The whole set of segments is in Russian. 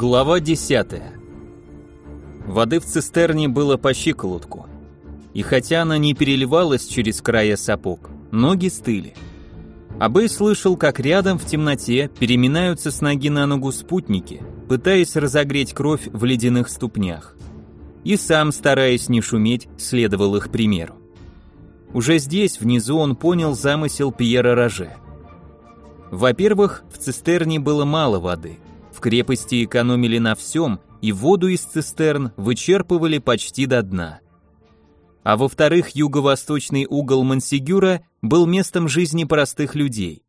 Глава 10. Воды в цистерне было по щиколотку. И хотя она не переливалась через края сапог, ноги стыли. Абэй слышал, как рядом в темноте переминаются с ноги на ногу спутники, пытаясь разогреть кровь в ледяных ступнях. И сам, стараясь не шуметь, следовал их примеру. Уже здесь, внизу, он понял замысел Пьера Роже. Во-первых, в цистерне было мало воды – в крепости экономили на всем, и воду из цистерн вычерпывали почти до дна. А во-вторых, юго-восточный угол Мансигюра был местом жизни простых людей.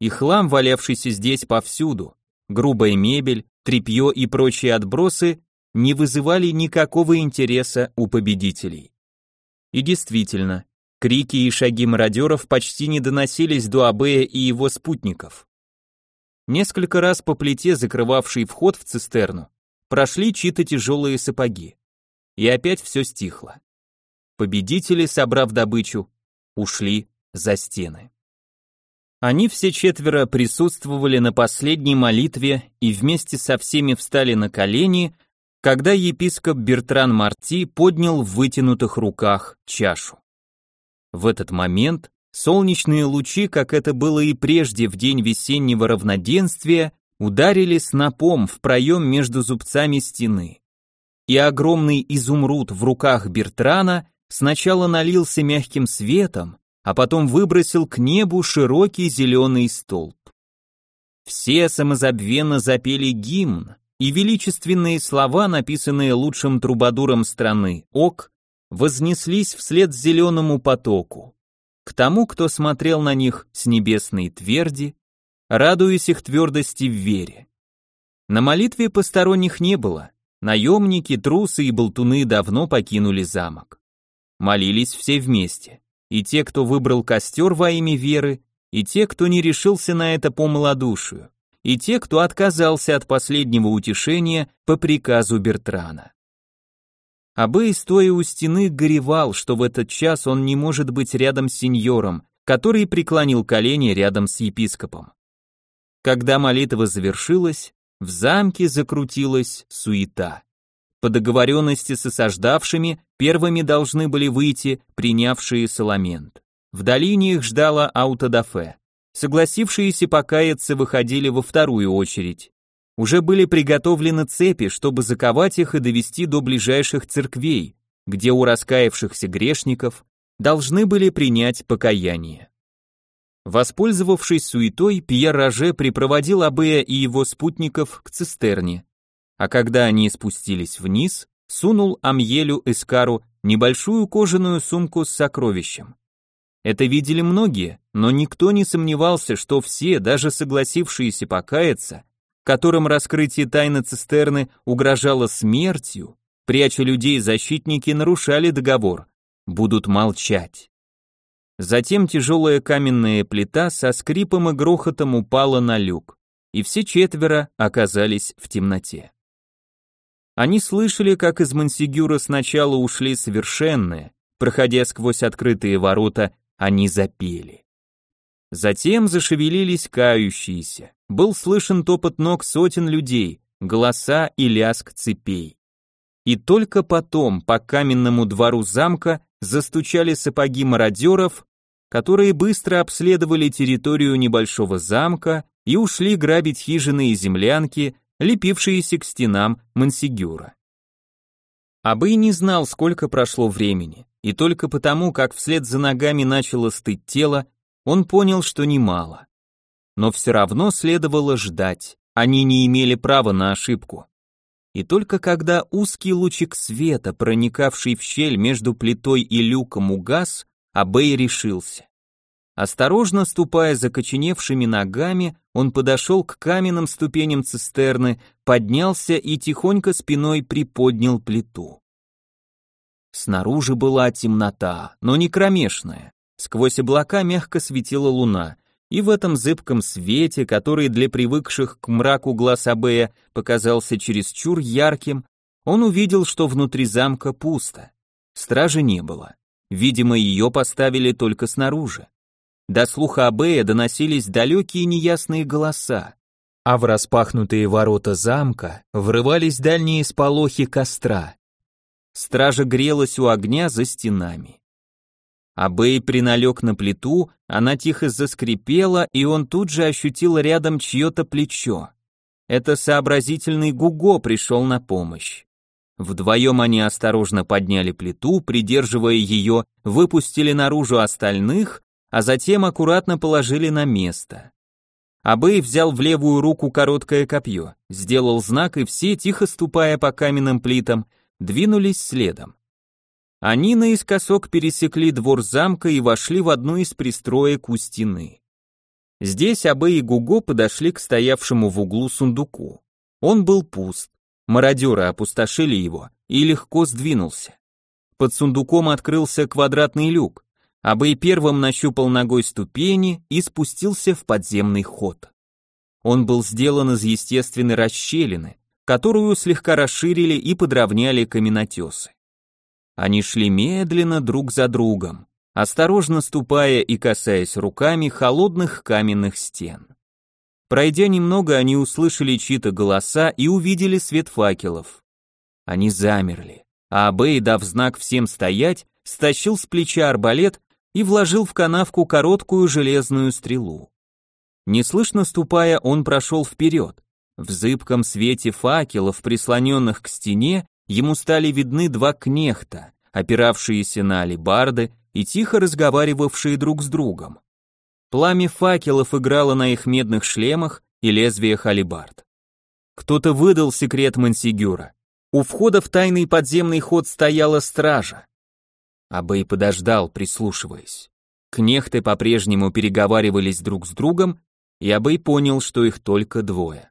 И хлам, валявшийся здесь повсюду, грубая мебель, тряпье и прочие отбросы не вызывали никакого интереса у победителей. И действительно, крики и шаги мародеров почти не доносились до Абея и его спутников. Несколько раз по плите, закрывавшей вход в цистерну, прошли чьи-то тяжелые сапоги. И опять все стихло. Победители, собрав добычу, ушли за стены. Они все четверо присутствовали на последней молитве и вместе со всеми встали на колени, когда епископ Бертран Марти поднял в вытянутых руках чашу. В этот момент Солнечные лучи, как это было и прежде в день весеннего равноденствия, ударили снопом в проем между зубцами стены. И огромный изумруд в руках Бертрана сначала налился мягким светом, а потом выбросил к небу широкий зеленый столб. Все самозабвенно запели гимн, и величественные слова, написанные лучшим трубадуром страны, Ок, вознеслись вслед зеленому потоку к тому, кто смотрел на них с небесной тверди, радуясь их твердости в вере. На молитве посторонних не было, наемники, трусы и болтуны давно покинули замок. Молились все вместе, и те, кто выбрал костер во имя веры, и те, кто не решился на это по малодушию, и те, кто отказался от последнего утешения по приказу Бертрана. Абэй, стоя у стены, горевал, что в этот час он не может быть рядом с сеньором, который преклонил колени рядом с епископом. Когда молитва завершилась, в замке закрутилась суета. По договоренности с осаждавшими первыми должны были выйти принявшие Соломент. В долине их ждала аутодафе. Согласившиеся покаяться выходили во вторую очередь. Уже были приготовлены цепи, чтобы заковать их и довести до ближайших церквей, где у раскаявшихся грешников должны были принять покаяние. Воспользовавшись суетой, Пьер Роже припроводил Абея и его спутников к цистерне, а когда они спустились вниз, сунул Амьелю Эскару небольшую кожаную сумку с сокровищем. Это видели многие, но никто не сомневался, что все, даже согласившиеся покаяться, которым раскрытие тайны цистерны угрожало смертью, пряча людей защитники нарушали договор, будут молчать. Затем тяжелая каменная плита со скрипом и грохотом упала на люк, и все четверо оказались в темноте. Они слышали, как из Мансигюра сначала ушли совершенные, проходя сквозь открытые ворота, они запели. Затем зашевелились кающиеся. Был слышен топот ног сотен людей, голоса и лязг цепей. И только потом по каменному двору замка застучали сапоги мародеров, которые быстро обследовали территорию небольшого замка и ушли грабить хижины и землянки, лепившиеся к стенам Мансигюра. Абы не знал, сколько прошло времени, и только потому, как вслед за ногами начало стыть тело, он понял, что немало. Но все равно следовало ждать, они не имели права на ошибку. И только когда узкий лучик света, проникавший в щель между плитой и люком, угас, Абей решился. Осторожно ступая закоченевшими ногами, он подошел к каменным ступеням цистерны, поднялся и тихонько спиной приподнял плиту. Снаружи была темнота, но не кромешная. Сквозь облака мягко светила луна, и в этом зыбком свете, который для привыкших к мраку глаз Абея показался чересчур ярким, он увидел, что внутри замка пусто. Стражи не было. Видимо, ее поставили только снаружи. До слуха Абея доносились далекие неясные голоса. а в распахнутые ворота замка врывались дальние сполохи костра. Стража грелась у огня за стенами. Абэй приналег на плиту, она тихо заскрипела, и он тут же ощутил рядом чье-то плечо. Это сообразительный Гуго пришел на помощь. Вдвоем они осторожно подняли плиту, придерживая ее, выпустили наружу остальных, а затем аккуратно положили на место. Абэй взял в левую руку короткое копье, сделал знак, и все, тихо ступая по каменным плитам, двинулись следом. Они наискосок пересекли двор замка и вошли в одну из пристроек у стены. Здесь Абэй и Гуго подошли к стоявшему в углу сундуку. Он был пуст. Мародеры опустошили его и легко сдвинулся. Под сундуком открылся квадратный люк. Абэй первым нащупал ногой ступени и спустился в подземный ход. Он был сделан из естественной расщелины, которую слегка расширили и подровняли каменотесы. Они шли медленно друг за другом, осторожно ступая и касаясь руками холодных каменных стен. Пройдя немного, они услышали чьи-то голоса и увидели свет факелов. Они замерли, а Абей, дав знак всем стоять, стащил с плеча арбалет и вложил в канавку короткую железную стрелу. Неслышно ступая, он прошел вперед. В зыбком свете факелов, прислоненных к стене, ему стали видны два кнехта, опиравшиеся на алебарды и тихо разговаривавшие друг с другом. Пламя факелов играло на их медных шлемах и лезвиях алебард. Кто-то выдал секрет Мансигюра. У входа в тайный подземный ход стояла стража. Абэй подождал, прислушиваясь. Кнехты по-прежнему переговаривались друг с другом, и Абэй понял, что их только двое.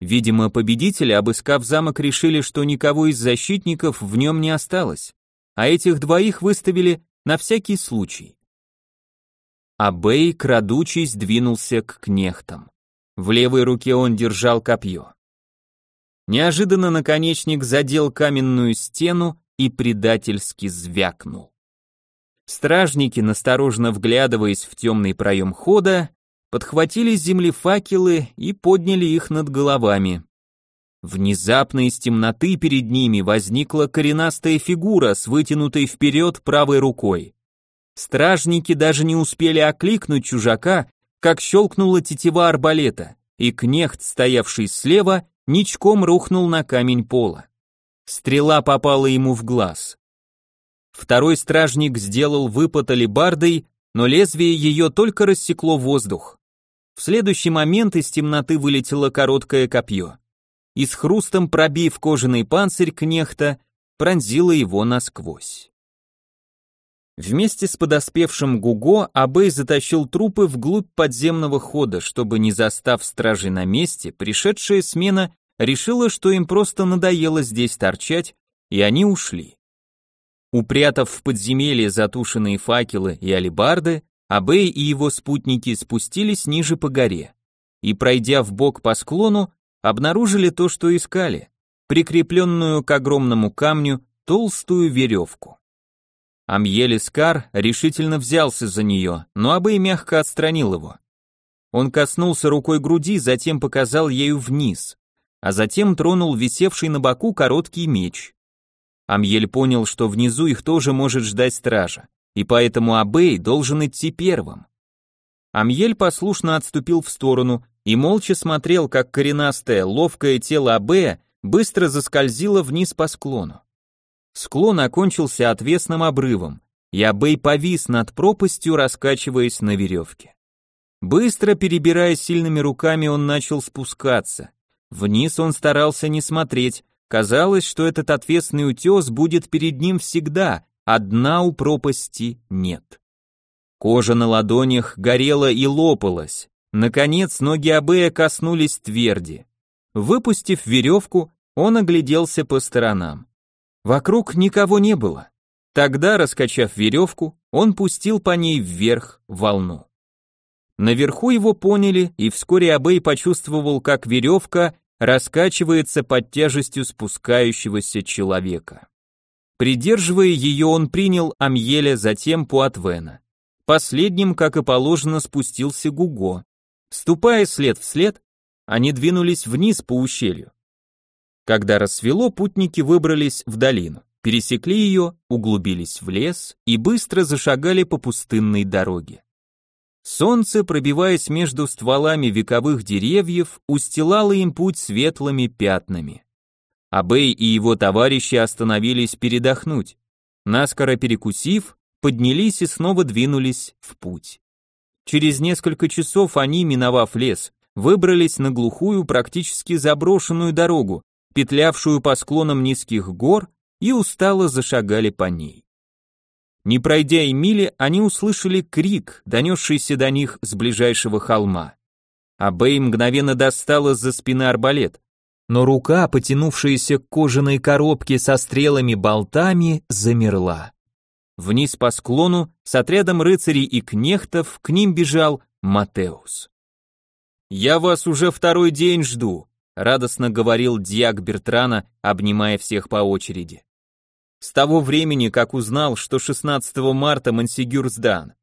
Видимо, победители, обыскав замок, решили, что никого из защитников в нем не осталось, а этих двоих выставили на всякий случай а Бэй, крадучись, двинулся к кнехтам. В левой руке он держал копье. Неожиданно наконечник задел каменную стену и предательски звякнул. Стражники, насторожно вглядываясь в темный проем хода, подхватили с земли факелы и подняли их над головами. Внезапно из темноты перед ними возникла коренастая фигура с вытянутой вперед правой рукой. Стражники даже не успели окликнуть чужака, как щелкнула тетива арбалета, и кнехт, стоявший слева, ничком рухнул на камень пола. Стрела попала ему в глаз. Второй стражник сделал выпад алебардой, но лезвие ее только рассекло воздух. В следующий момент из темноты вылетело короткое копье. И с хрустом пробив кожаный панцирь кнехта, пронзило его насквозь. Вместе с подоспевшим Гуго Абей затащил трупы вглубь подземного хода, чтобы, не застав стражи на месте, пришедшая смена решила, что им просто надоело здесь торчать, и они ушли. Упрятав в подземелье затушенные факелы и алебарды, Абей и его спутники спустились ниже по горе и, пройдя вбок по склону, обнаружили то, что искали, прикрепленную к огромному камню толстую веревку. Амьелискар решительно взялся за нее, но Абэй мягко отстранил его. Он коснулся рукой груди, затем показал ею вниз, а затем тронул висевший на боку короткий меч. Амьель понял, что внизу их тоже может ждать стража, и поэтому Абей должен идти первым. Амьель послушно отступил в сторону и молча смотрел, как коренастое, ловкое тело Абея быстро заскользило вниз по склону. Склон окончился отвесным обрывом, и Абей повис над пропастью, раскачиваясь на веревке. Быстро перебирая сильными руками, он начал спускаться. Вниз он старался не смотреть, казалось, что этот отвесный утес будет перед ним всегда, а дна у пропасти нет. Кожа на ладонях горела и лопалась. Наконец ноги Абея коснулись тверди. Выпустив веревку, он огляделся по сторонам. Вокруг никого не было. Тогда, раскачав веревку, он пустил по ней вверх волну. Наверху его поняли, и вскоре Абей почувствовал, как веревка раскачивается под тяжестью спускающегося человека. Придерживая ее, он принял Амьеля, затем Пуатвена. Последним, как и положено, спустился Гуго. Ступая след в след, они двинулись вниз по ущелью. Когда рассвело, путники выбрались в долину, пересекли ее, углубились в лес и быстро зашагали по пустынной дороге. Солнце, пробиваясь между стволами вековых деревьев, устилало им путь светлыми пятнами. Абей и его товарищи остановились передохнуть. Наскоро перекусив, поднялись и снова двинулись в путь. Через несколько часов они, миновав лес, выбрались на глухую, практически заброшенную дорогу, петлявшую по склонам низких гор, и устало зашагали по ней. Не пройдя и мили, они услышали крик, донесшийся до них с ближайшего холма. А Бэй мгновенно достал из-за спины арбалет, но рука, потянувшаяся к кожаной коробке со стрелами-болтами, замерла. Вниз по склону с отрядом рыцарей и кнехтов к ним бежал Матеус. «Я вас уже второй день жду», радостно говорил Диак Бертрана, обнимая всех по очереди. С того времени, как узнал, что 16 марта Мансигюр сдан,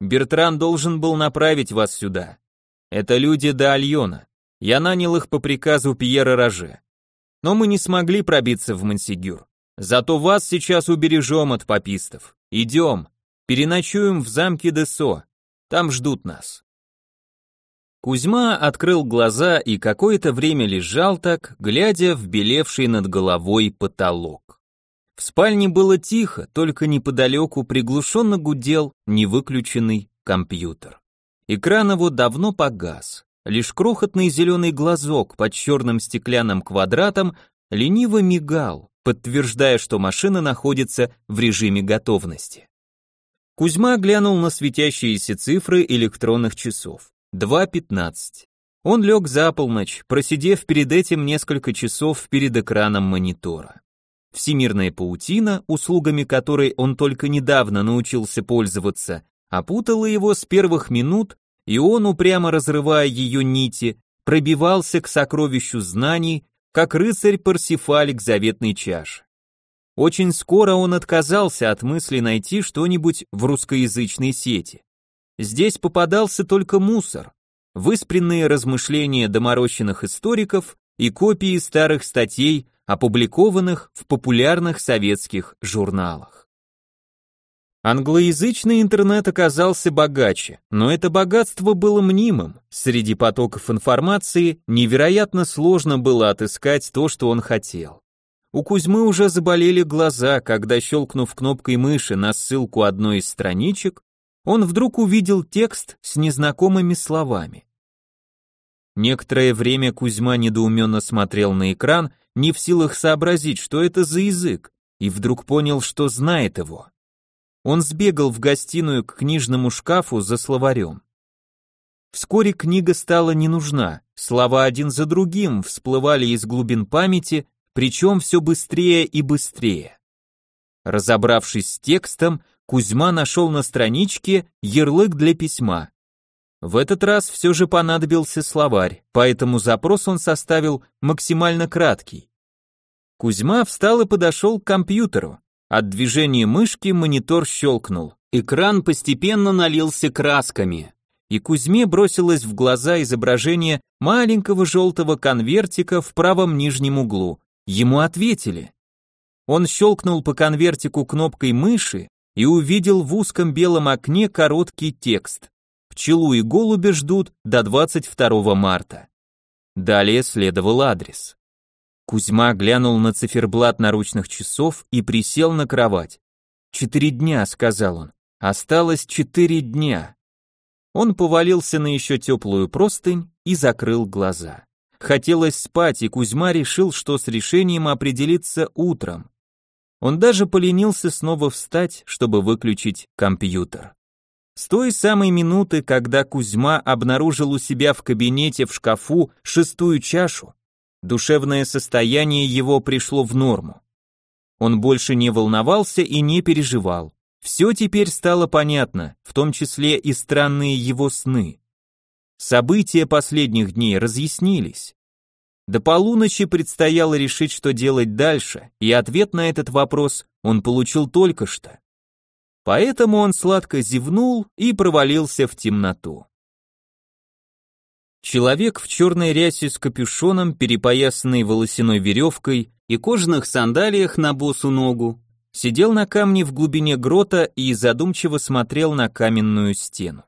Бертран должен был направить вас сюда. Это люди до Альона. Я нанял их по приказу Пьера Роже. Но мы не смогли пробиться в Мансигюр. Зато вас сейчас убережем от попистов. Идем, переночуем в замке Десо. Там ждут нас. Кузьма открыл глаза и какое-то время лежал так, глядя в белевший над головой потолок. В спальне было тихо, только неподалеку приглушенно гудел невыключенный компьютер. Экран его давно погас. Лишь крохотный зеленый глазок под черным стеклянным квадратом лениво мигал, подтверждая, что машина находится в режиме готовности. Кузьма глянул на светящиеся цифры электронных часов. 2.15. Он лег за полночь, просидев перед этим несколько часов перед экраном монитора. Всемирная паутина, услугами которой он только недавно научился пользоваться, опутала его с первых минут, и он, упрямо разрывая ее нити, пробивался к сокровищу знаний, как рыцарь Парсифаль к заветной чаше. Очень скоро он отказался от мысли найти что-нибудь в русскоязычной сети. Здесь попадался только мусор, выспренные размышления доморощенных историков и копии старых статей, опубликованных в популярных советских журналах. Англоязычный интернет оказался богаче, но это богатство было мнимым. Среди потоков информации невероятно сложно было отыскать то, что он хотел. У Кузьмы уже заболели глаза, когда, щелкнув кнопкой мыши на ссылку одной из страничек, он вдруг увидел текст с незнакомыми словами. Некоторое время Кузьма недоуменно смотрел на экран, не в силах сообразить, что это за язык, и вдруг понял, что знает его. Он сбегал в гостиную к книжному шкафу за словарем. Вскоре книга стала не нужна, слова один за другим всплывали из глубин памяти, причем все быстрее и быстрее. Разобравшись с текстом, Кузьма нашел на страничке ярлык для письма. В этот раз все же понадобился словарь, поэтому запрос он составил максимально краткий. Кузьма встал и подошел к компьютеру. От движения мышки монитор щелкнул. Экран постепенно налился красками. И Кузьме бросилось в глаза изображение маленького желтого конвертика в правом нижнем углу. Ему ответили. Он щелкнул по конвертику кнопкой мыши и увидел в узком белом окне короткий текст. Пчелу и голубя ждут до 22 марта. Далее следовал адрес. Кузьма глянул на циферблат наручных часов и присел на кровать. «Четыре дня», — сказал он. «Осталось четыре дня». Он повалился на еще теплую простынь и закрыл глаза. Хотелось спать, и Кузьма решил, что с решением определиться утром. Он даже поленился снова встать, чтобы выключить компьютер. С той самой минуты, когда Кузьма обнаружил у себя в кабинете в шкафу шестую чашу, душевное состояние его пришло в норму. Он больше не волновался и не переживал. Все теперь стало понятно, в том числе и странные его сны. События последних дней разъяснились. До полуночи предстояло решить, что делать дальше, и ответ на этот вопрос он получил только что. Поэтому он сладко зевнул и провалился в темноту. Человек в черной рясе с капюшоном, перепоясанной волосяной веревкой и кожаных сандалиях на босу ногу, сидел на камне в глубине грота и задумчиво смотрел на каменную стену.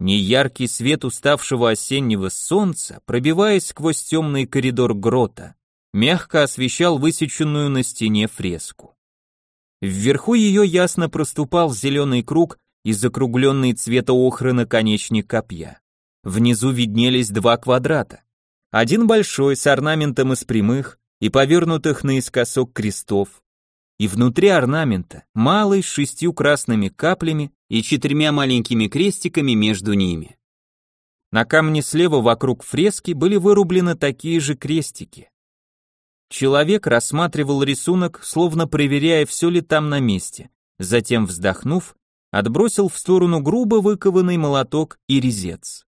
Неяркий свет уставшего осеннего солнца, пробиваясь сквозь темный коридор грота, мягко освещал высеченную на стене фреску. Вверху ее ясно проступал зеленый круг и закругленный цвета охры наконечник копья. Внизу виднелись два квадрата. Один большой, с орнаментом из прямых и повернутых наискосок крестов, и внутри орнамента малый с шестью красными каплями и четырьмя маленькими крестиками между ними. На камне слева вокруг фрески были вырублены такие же крестики. Человек рассматривал рисунок, словно проверяя, все ли там на месте, затем, вздохнув, отбросил в сторону грубо выкованный молоток и резец.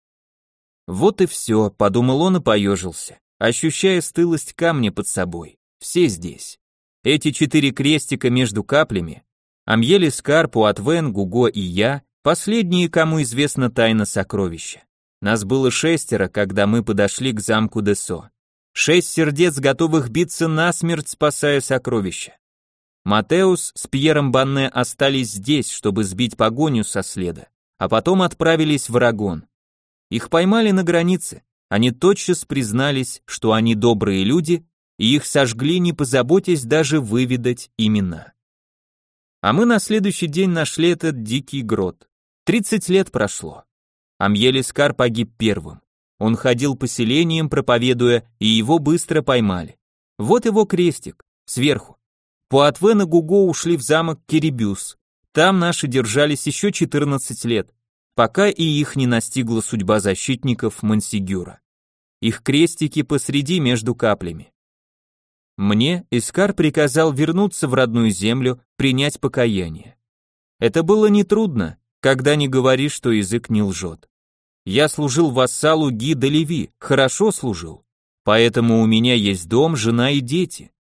Вот и все, подумал он и поежился, ощущая стылость камня под собой. Все здесь. Эти четыре крестика между каплями, Амьели Скарпу, Атвен, Гуго и я, последние, кому известна тайна сокровища. Нас было шестеро, когда мы подошли к замку Десо. Шесть сердец, готовых биться насмерть, спасая сокровища. Матеус с Пьером Банне остались здесь, чтобы сбить погоню со следа, а потом отправились в Арагон. Их поймали на границе, они тотчас признались, что они добрые люди, и их сожгли, не позаботясь даже выведать имена. А мы на следующий день нашли этот дикий грот. Тридцать лет прошло. Амьелискар погиб первым. Он ходил поселением, проповедуя, и его быстро поймали. Вот его крестик, сверху. Пуатвен и Гуго ушли в замок Кирибюс. Там наши держались еще 14 лет, пока и их не настигла судьба защитников Мансигюра. Их крестики посреди между каплями. Мне Искар приказал вернуться в родную землю, принять покаяние. Это было нетрудно, когда не говоришь, что язык не лжет. Я служил вассалу Гида Леви, хорошо служил. Поэтому у меня есть дом, жена и дети.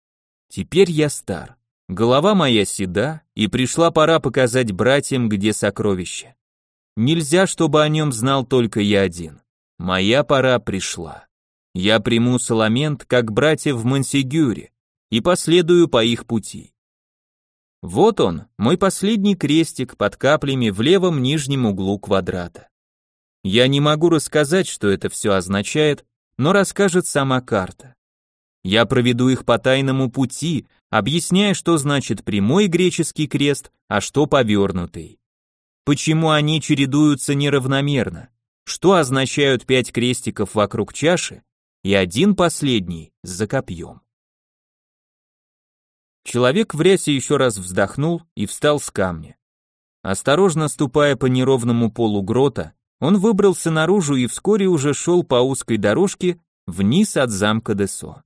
Теперь я стар. Голова моя седа, и пришла пора показать братьям, где сокровище. Нельзя, чтобы о нем знал только я один. Моя пора пришла. Я приму Соломент, как братья в Мансигюре, и последую по их пути. Вот он, мой последний крестик под каплями в левом нижнем углу квадрата. Я не могу рассказать, что это все означает, но расскажет сама карта. Я проведу их по тайному пути, объясняя, что значит прямой греческий крест, а что повернутый. Почему они чередуются неравномерно? Что означают пять крестиков вокруг чаши и один последний за копьем? Человек в рясе еще раз вздохнул и встал с камня. Осторожно ступая по неровному полу грота, он выбрался наружу и вскоре уже шел по узкой дорожке вниз от замка Десо.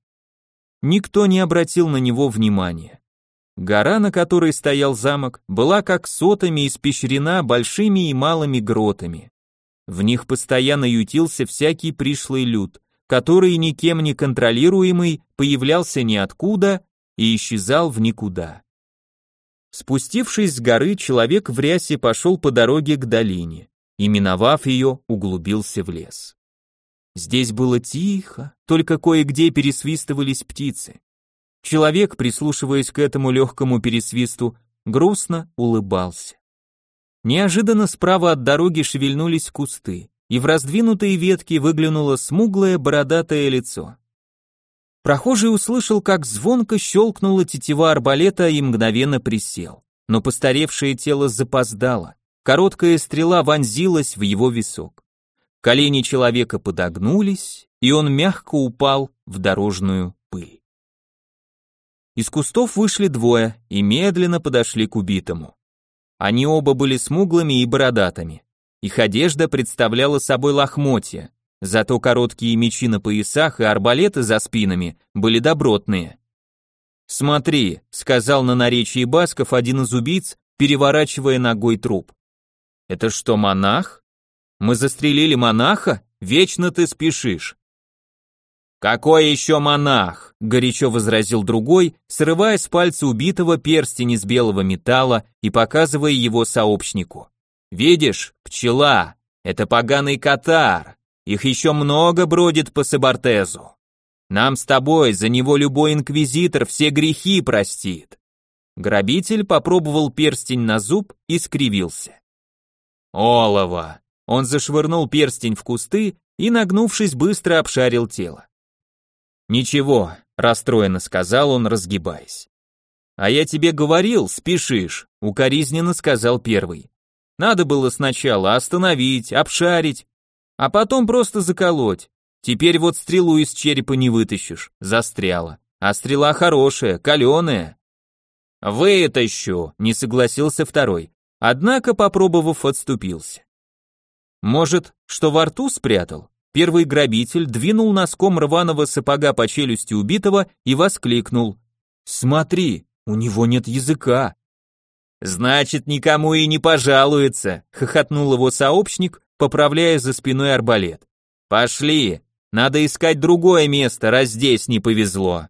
Никто не обратил на него внимания. Гора, на которой стоял замок, была как сотами испещрена большими и малыми гротами. В них постоянно ютился всякий пришлый люд, который никем не контролируемый появлялся ниоткуда и исчезал в никуда. Спустившись с горы, человек в рясе пошел по дороге к долине и, миновав ее, углубился в лес. Здесь было тихо, только кое-где пересвистывались птицы. Человек, прислушиваясь к этому легкому пересвисту, грустно улыбался. Неожиданно справа от дороги шевельнулись кусты, и в раздвинутые ветки выглянуло смуглое бородатое лицо. Прохожий услышал, как звонко щелкнула тетива арбалета и мгновенно присел, но постаревшее тело запоздало. Короткая стрела вонзилась в его висок. Колени человека подогнулись, и он мягко упал в дорожную пыль. Из кустов вышли двое и медленно подошли к убитому. Они оба были смуглыми и бородатыми. Их одежда представляла собой лохмотья, зато короткие мечи на поясах и арбалеты за спинами были добротные. «Смотри», — сказал на наречии басков один из убийц, переворачивая ногой труп. Это что, монах? Мы застрелили монаха? Вечно ты спешишь. Какой еще монах? горячо возразил другой, срывая с пальца убитого перстень из белого металла и показывая его сообщнику. Видишь, пчела, это поганый катар. Их еще много бродит по Сабартезу. Нам с тобой за него любой инквизитор все грехи простит. Грабитель попробовал перстень на зуб и скривился. Олова. Он зашвырнул перстень в кусты и, нагнувшись, быстро обшарил тело. Ничего, расстроенно сказал он, разгибаясь. А я тебе говорил, спешишь, укоризненно сказал первый. Надо было сначала остановить, обшарить, а потом просто заколоть. Теперь вот стрелу из черепа не вытащишь, застряла. А стрела хорошая, каленая. Вытащу, не согласился второй. Однако, попробовав, отступился. Может, что во рту спрятал? Первый грабитель двинул носком рваного сапога по челюсти убитого и воскликнул. «Смотри, у него нет языка!» «Значит, никому и не пожалуется», — хохотнул его сообщник, поправляя за спиной арбалет. «Пошли, надо искать другое место, раз здесь не повезло».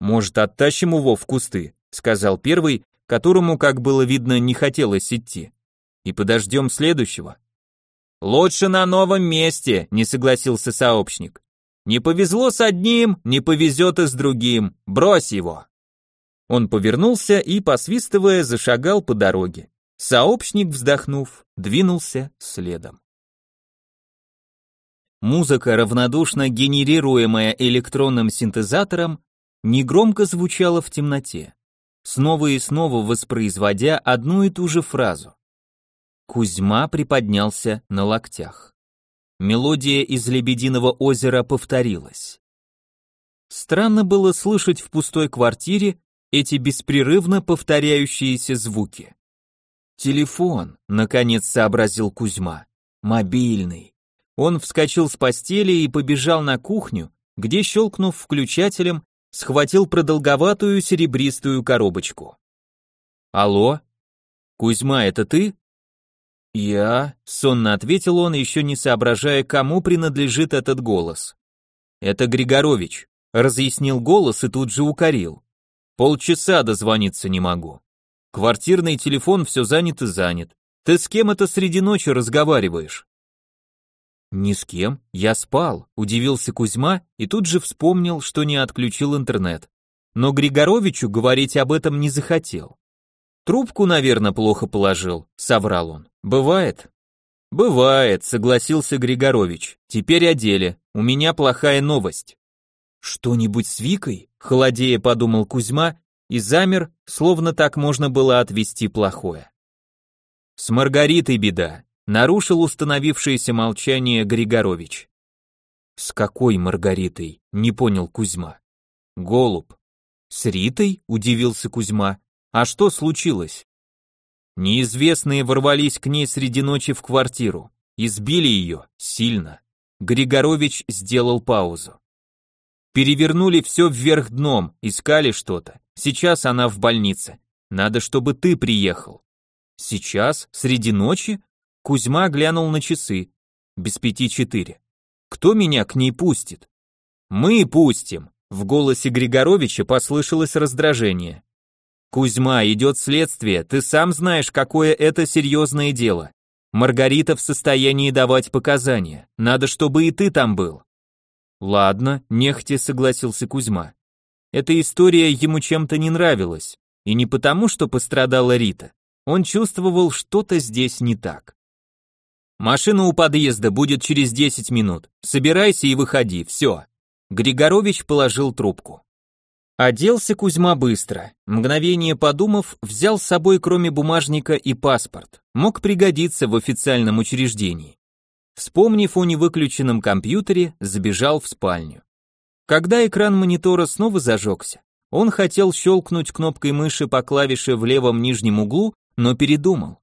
«Может, оттащим его в кусты?» — сказал первый, которому, как было видно, не хотелось идти. «И подождем следующего». «Лучше на новом месте», — не согласился сообщник. «Не повезло с одним, не повезет и с другим. Брось его». Он повернулся и, посвистывая, зашагал по дороге. Сообщник, вздохнув, двинулся следом. Музыка, равнодушно генерируемая электронным синтезатором, негромко звучала в темноте, снова и снова воспроизводя одну и ту же фразу. Кузьма приподнялся на локтях. Мелодия из «Лебединого озера» повторилась. Странно было слышать в пустой квартире эти беспрерывно повторяющиеся звуки. Телефон, наконец сообразил Кузьма. Мобильный. Он вскочил с постели и побежал на кухню, где, щелкнув включателем, схватил продолговатую серебристую коробочку. «Алло? Кузьма, это ты?» «Я», — сонно ответил он, еще не соображая, кому принадлежит этот голос. «Это Григорович», — разъяснил голос и тут же укорил. Полчаса дозвониться не могу. Квартирный телефон все занят и занят. Ты с кем это среди ночи разговариваешь? Ни с кем, я спал, удивился Кузьма и тут же вспомнил, что не отключил интернет. Но Григоровичу говорить об этом не захотел. Трубку, наверное, плохо положил, соврал он. Бывает? Бывает, согласился Григорович. Теперь о деле. У меня плохая новость. Что-нибудь с Викой? холодея подумал Кузьма и замер, словно так можно было отвести плохое. С Маргаритой беда, нарушил установившееся молчание Григорович. С какой Маргаритой? не понял Кузьма. Голуб. С Ритой? удивился Кузьма. А что случилось? Неизвестные ворвались к ней среди ночи в квартиру, избили ее сильно. Григорович сделал паузу. Перевернули все вверх дном, искали что-то. Сейчас она в больнице. Надо, чтобы ты приехал. Сейчас? Среди ночи? Кузьма глянул на часы. Без пяти четыре. Кто меня к ней пустит? Мы пустим. В голосе Григоровича послышалось раздражение. Кузьма, идет следствие, ты сам знаешь, какое это серьезное дело. Маргарита в состоянии давать показания. Надо, чтобы и ты там был. Ладно, нехотя согласился Кузьма. Эта история ему чем-то не нравилась, и не потому, что пострадала Рита. Он чувствовал, что-то здесь не так. Машина у подъезда будет через 10 минут. Собирайся и выходи, все. Григорович положил трубку. Оделся Кузьма быстро. Мгновение подумав, взял с собой кроме бумажника и паспорт. Мог пригодиться в официальном учреждении. Вспомнив о невыключенном компьютере, забежал в спальню. Когда экран монитора снова зажегся, он хотел щелкнуть кнопкой мыши по клавише в левом нижнем углу, но передумал.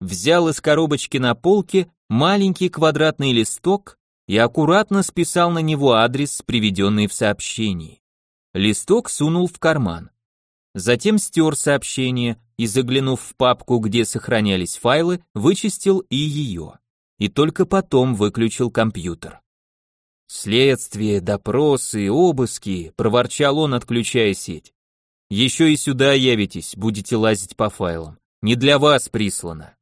Взял из коробочки на полке маленький квадратный листок и аккуратно списал на него адрес, приведенный в сообщении. Листок сунул в карман. Затем стер сообщение и, заглянув в папку, где сохранялись файлы, вычистил и ее и только потом выключил компьютер. «Следствие, допросы, обыски», — проворчал он, отключая сеть. «Еще и сюда явитесь, будете лазить по файлам. Не для вас прислано».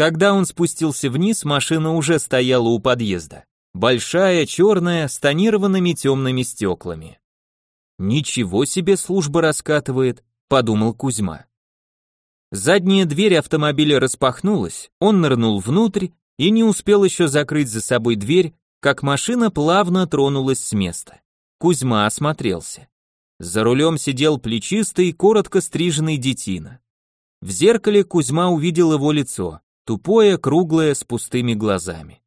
Когда он спустился вниз, машина уже стояла у подъезда. Большая, черная, с тонированными темными стеклами. «Ничего себе служба раскатывает», — подумал Кузьма. Задняя дверь автомобиля распахнулась, он нырнул внутрь и не успел еще закрыть за собой дверь, как машина плавно тронулась с места. Кузьма осмотрелся. За рулем сидел плечистый, коротко стриженный детина. В зеркале Кузьма увидел его лицо, тупое, круглое, с пустыми глазами.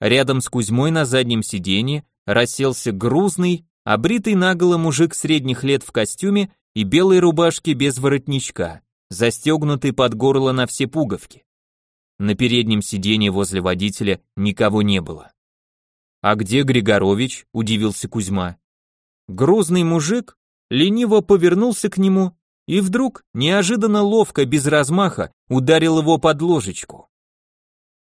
Рядом с Кузьмой на заднем сиденье расселся грузный, обритый наголо мужик средних лет в костюме и белой рубашке без воротничка застегнутый под горло на все пуговки. На переднем сиденье возле водителя никого не было. «А где Григорович?» – удивился Кузьма. Грузный мужик лениво повернулся к нему и вдруг, неожиданно ловко, без размаха, ударил его под ложечку.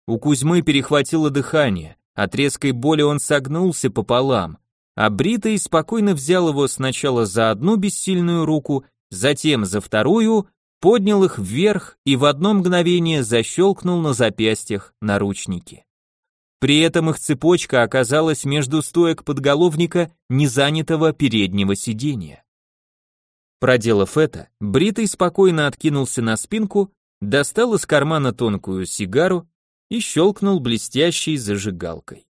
У Кузьмы перехватило дыхание, от резкой боли он согнулся пополам, а Бритый спокойно взял его сначала за одну бессильную руку, затем за вторую поднял их вверх и в одно мгновение защелкнул на запястьях наручники. При этом их цепочка оказалась между стоек подголовника незанятого переднего сиденья. Проделав это, Бритый спокойно откинулся на спинку, достал из кармана тонкую сигару и щелкнул блестящей зажигалкой.